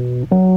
Mm-hmm.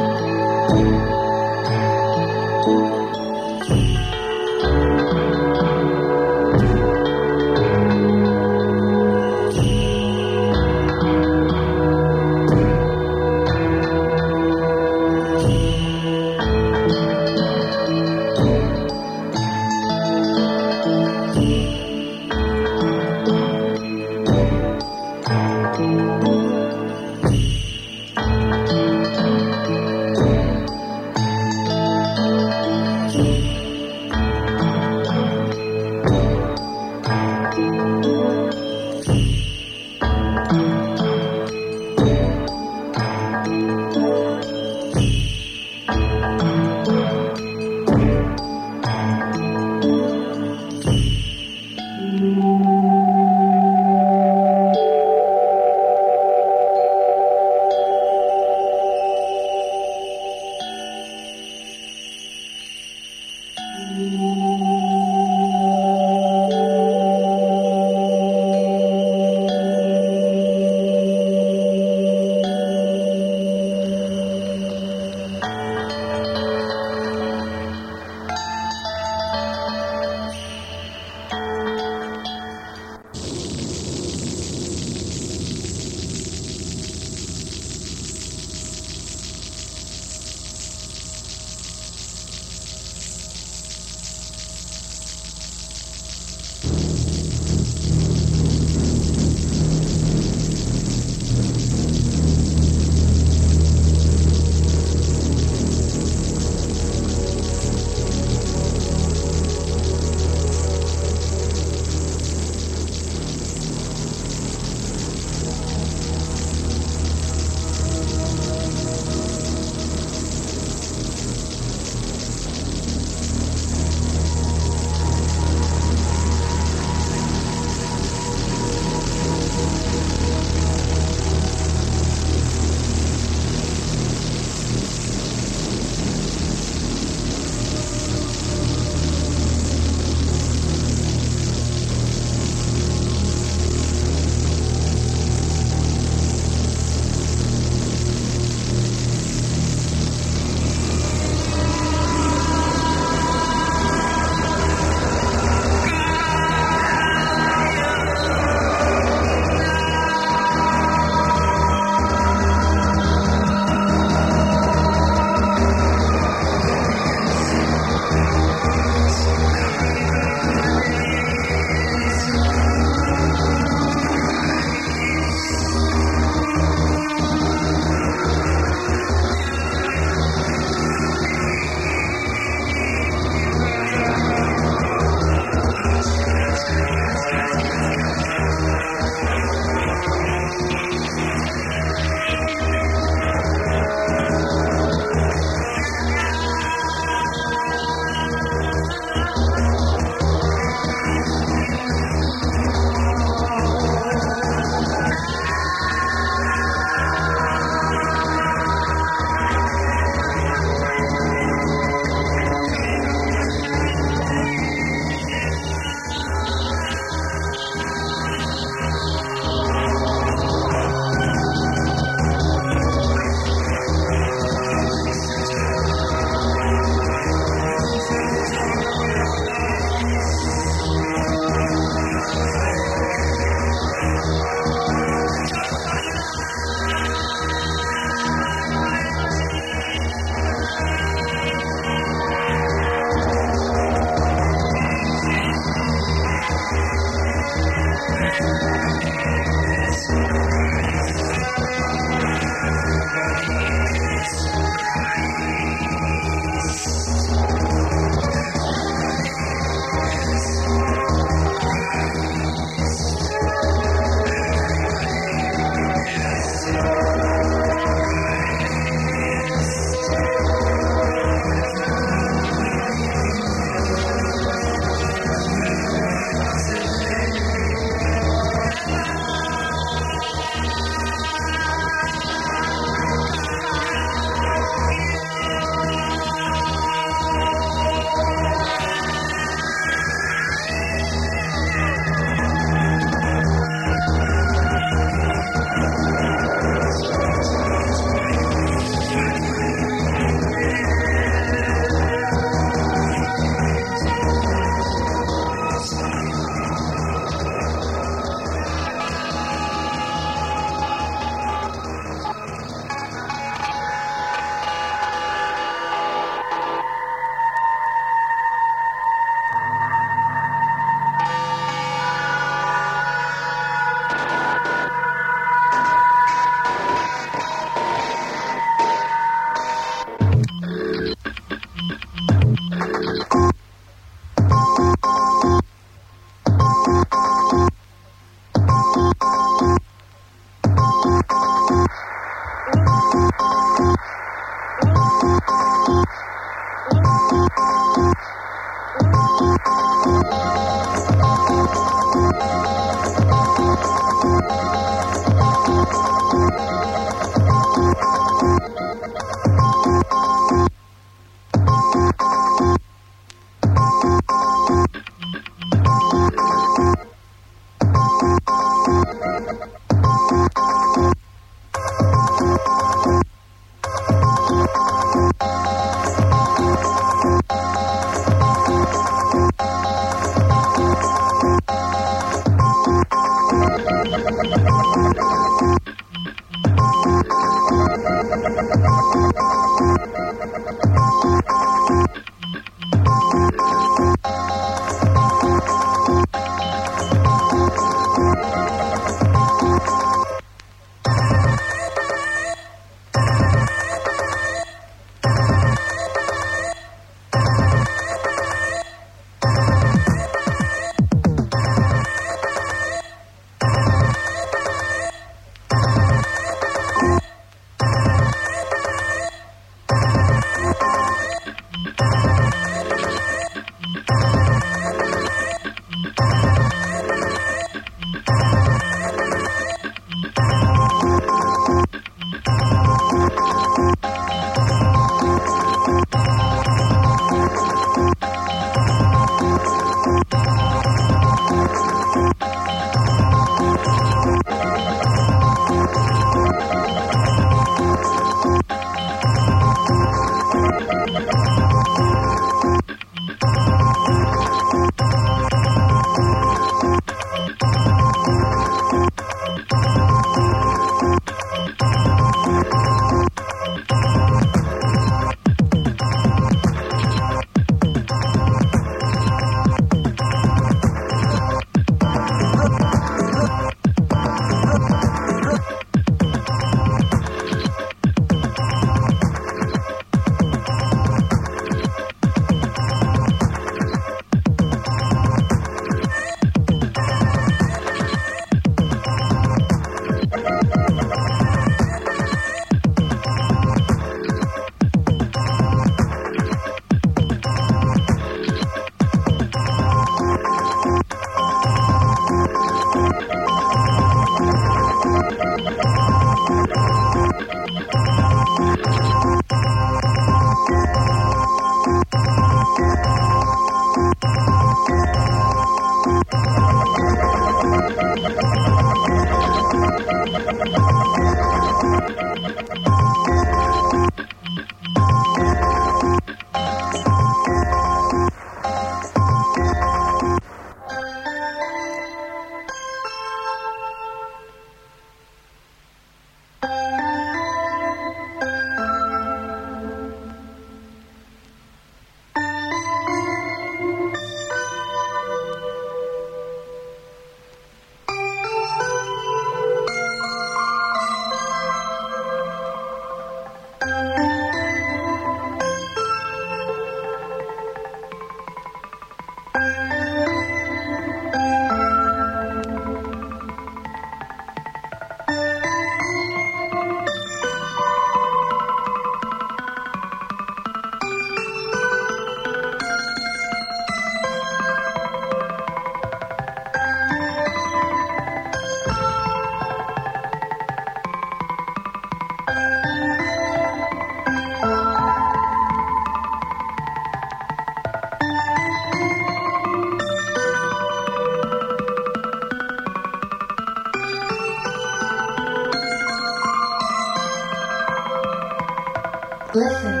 Listen.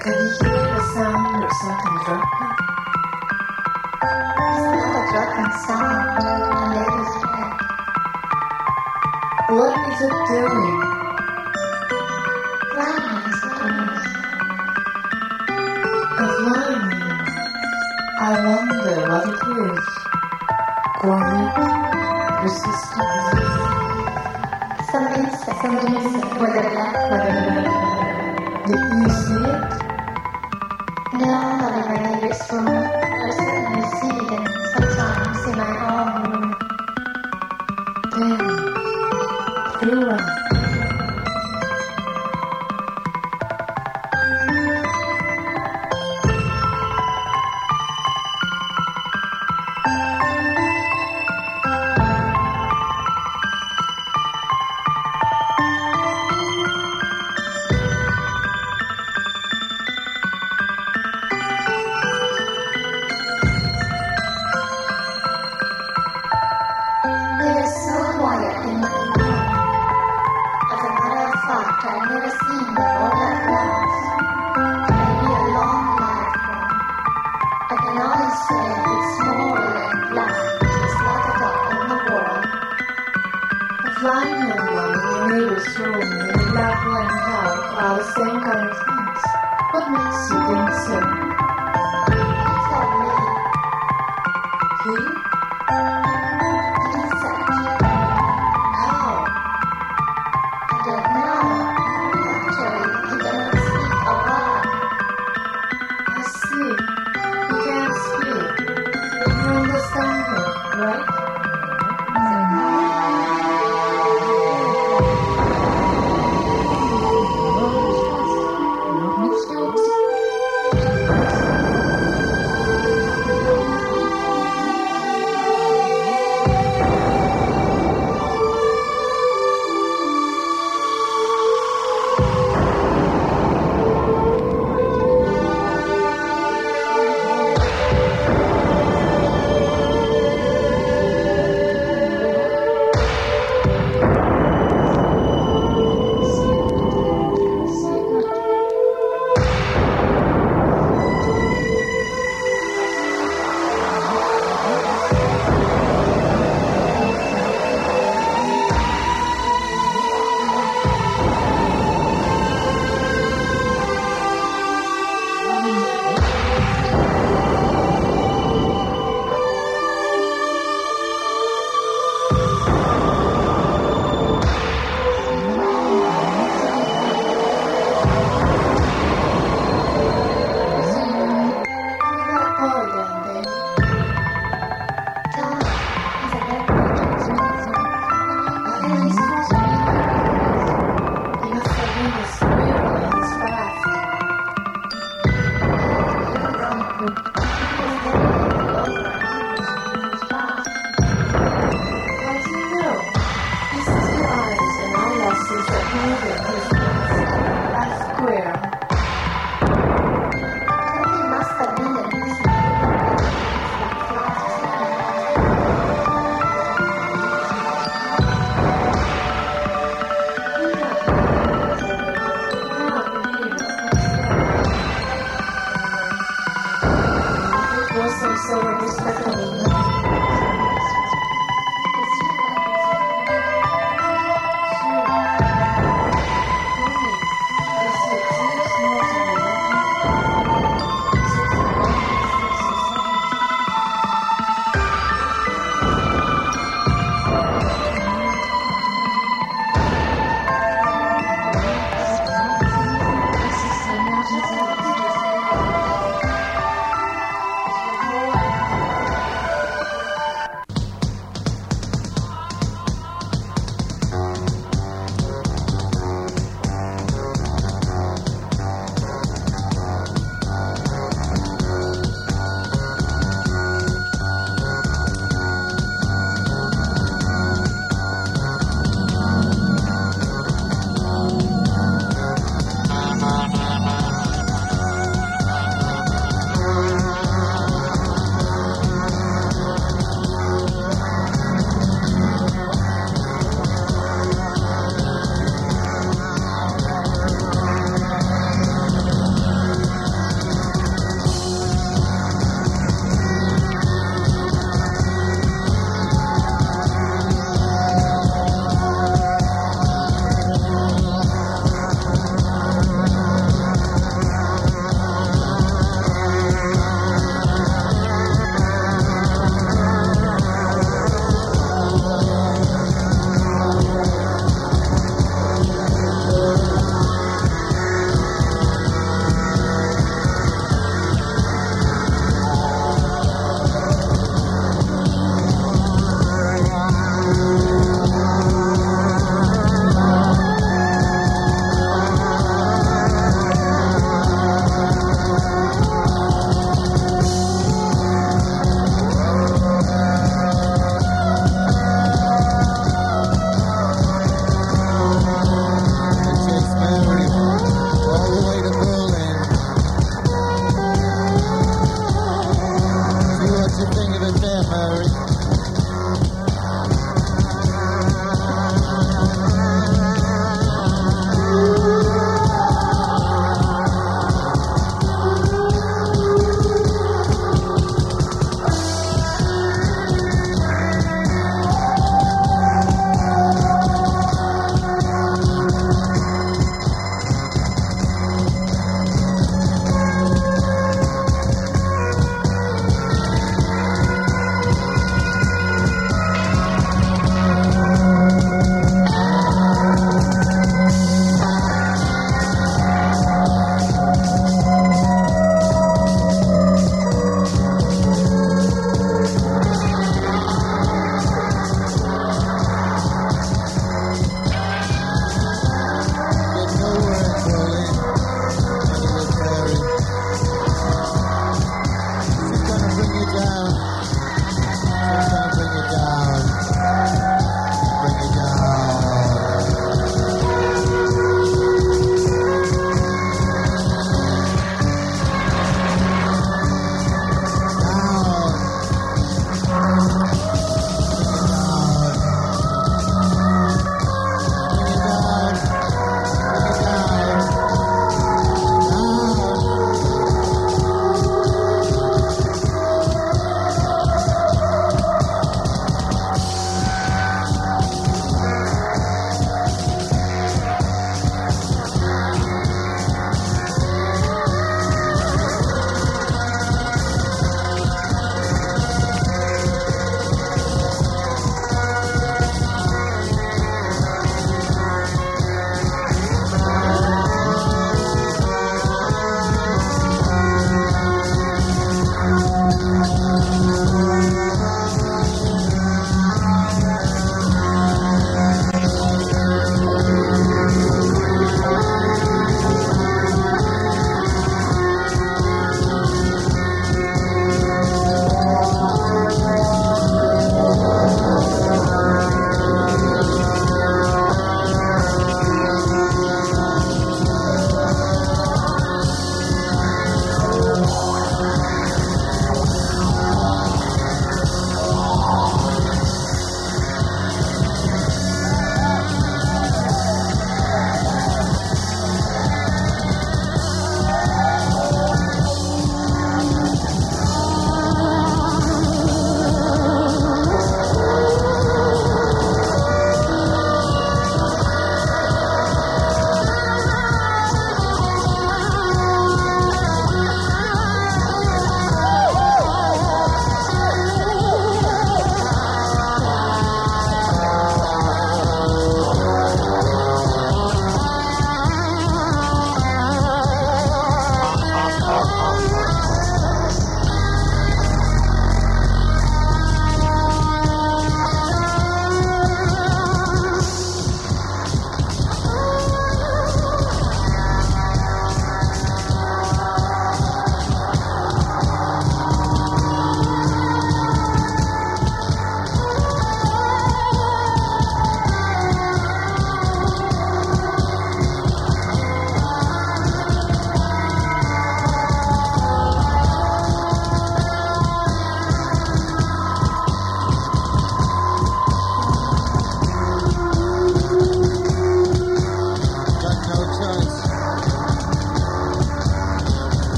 Can you hear the sound of something dropping? It's not a dropping sound, a lady's head. What is it doing? Flying, I suppose. A flying. I wonder what it is. Quiet, persistent. Some insect, some insect with a black body. Did you see it? No, not in my neighbor's same kind of things. What makes you think so?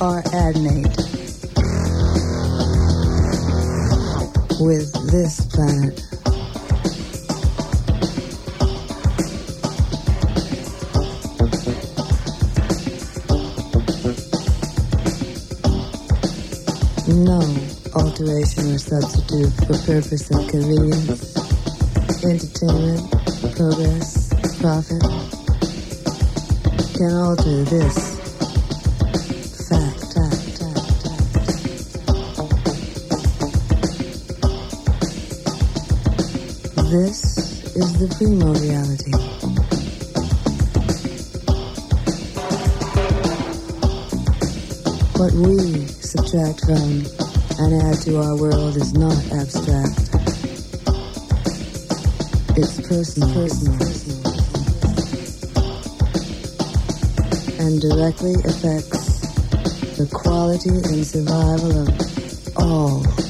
Are adnate with this planet. No alteration or substitute for purpose and convenience, entertainment, progress, profit can alter this This is the primo reality. What we subtract from and add to our world is not abstract. It's personal, personal, personal, and directly affects the quality and survival of all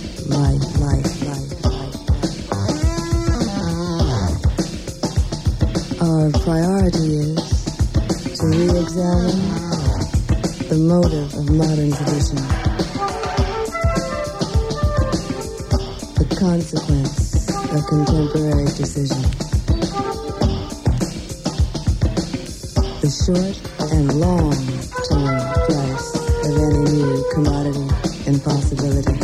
priority is to re-examine the motive of modern tradition. The consequence of contemporary decision. The short and long term price of any new commodity and possibility.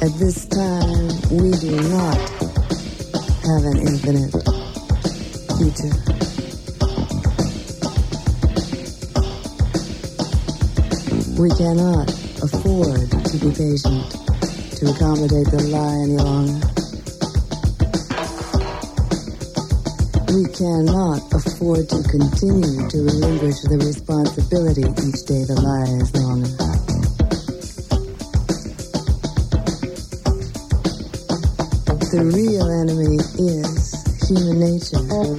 At this time, we do not have an infinite future. We cannot afford to be patient to accommodate the lie any longer. We cannot afford to continue to relinquish the responsibility each day the lie is longer. The real nature and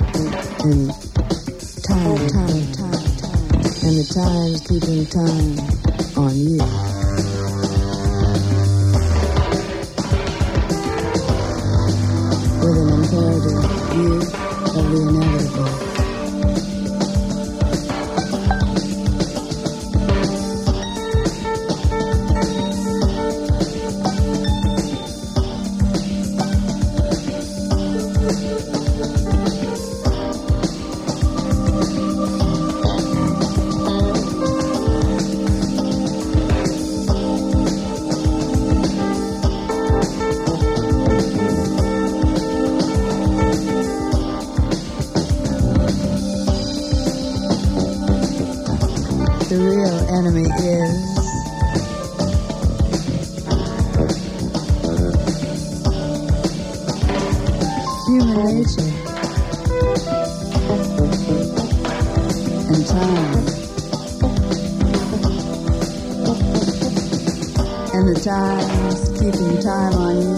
time, time, time, time, and the time's keeping time on you. times, keeping time on you.